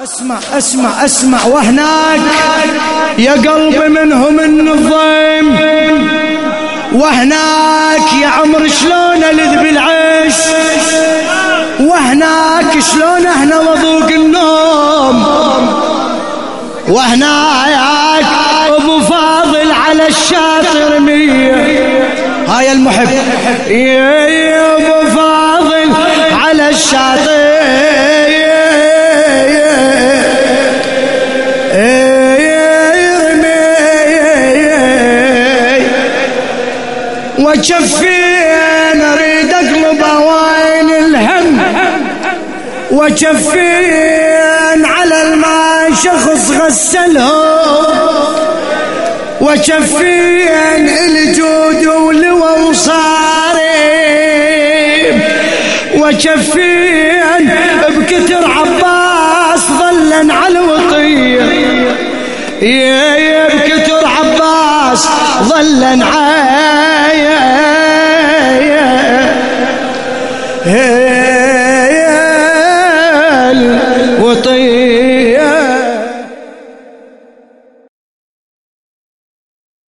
اسمع اسمع اسمع وهناك يا قلبي منهم النظيم. وهناك يا عمر شلون ألذ بالعيش؟ وهناك شلون إحنا وضوق النوم؟ وهناك أبو فاضل على الشاطر مية. هاي المحب. يا أبو وجفين اريد اقلب وين الهم. وجفين على الماء شخص غسلهم وجفين الجود ولوى وصاري وجفين بكتر عباس ظلن على الوطيه يا بكتر عباس ظلن عايا Hey